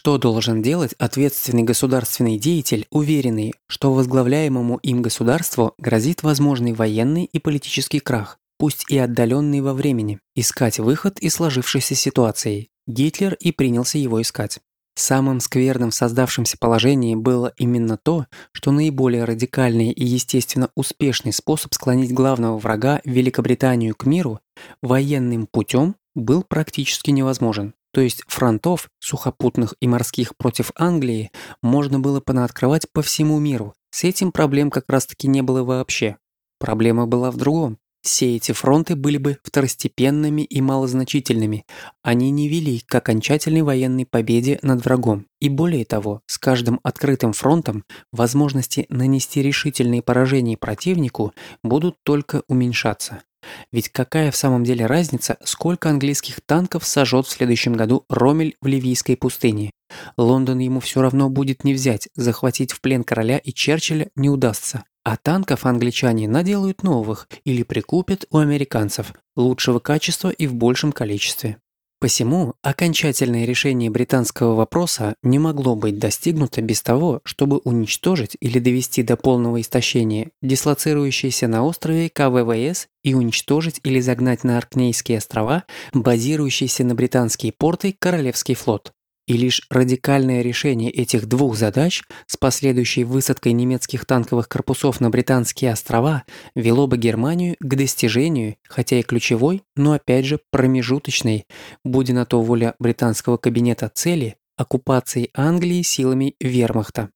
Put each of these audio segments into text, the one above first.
Что должен делать ответственный государственный деятель, уверенный, что возглавляемому им государству грозит возможный военный и политический крах, пусть и отдаленный во времени, искать выход из сложившейся ситуации. Гитлер и принялся его искать. Самым скверным в создавшемся положении было именно то, что наиболее радикальный и, естественно, успешный способ склонить главного врага Великобританию к миру военным путем был практически невозможен. То есть фронтов, сухопутных и морских против Англии, можно было понаоткрывать по всему миру. С этим проблем как раз-таки не было вообще. Проблема была в другом. Все эти фронты были бы второстепенными и малозначительными. Они не вели к окончательной военной победе над врагом. И более того, с каждым открытым фронтом возможности нанести решительные поражения противнику будут только уменьшаться. Ведь какая в самом деле разница, сколько английских танков сожжет в следующем году Ромель в Ливийской пустыне? Лондон ему все равно будет не взять, захватить в плен короля и Черчилля не удастся. А танков англичане наделают новых или прикупят у американцев лучшего качества и в большем количестве. Посему окончательное решение британского вопроса не могло быть достигнуто без того, чтобы уничтожить или довести до полного истощения дислоцирующиеся на острове КВВС и уничтожить или загнать на Аркнейские острова базирующийся на британские порты Королевский флот. И лишь радикальное решение этих двух задач с последующей высадкой немецких танковых корпусов на британские острова вело бы Германию к достижению, хотя и ключевой, но опять же промежуточной, будь на то воля британского кабинета цели, оккупации Англии силами вермахта.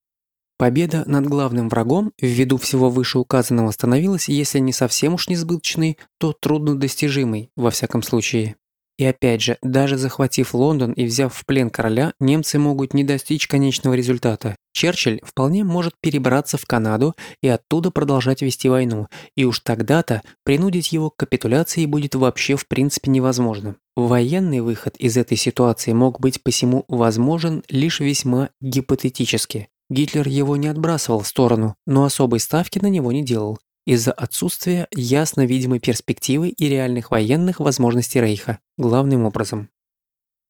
Победа над главным врагом, ввиду всего вышеуказанного, становилась, если не совсем уж несбыточной, то труднодостижимой, во всяком случае. И опять же, даже захватив Лондон и взяв в плен короля, немцы могут не достичь конечного результата. Черчилль вполне может перебраться в Канаду и оттуда продолжать вести войну, и уж тогда-то принудить его к капитуляции будет вообще в принципе невозможно. Военный выход из этой ситуации мог быть посему возможен лишь весьма гипотетически. Гитлер его не отбрасывал в сторону, но особой ставки на него не делал из-за отсутствия ясно видимой перспективы и реальных военных возможностей Рейха, главным образом.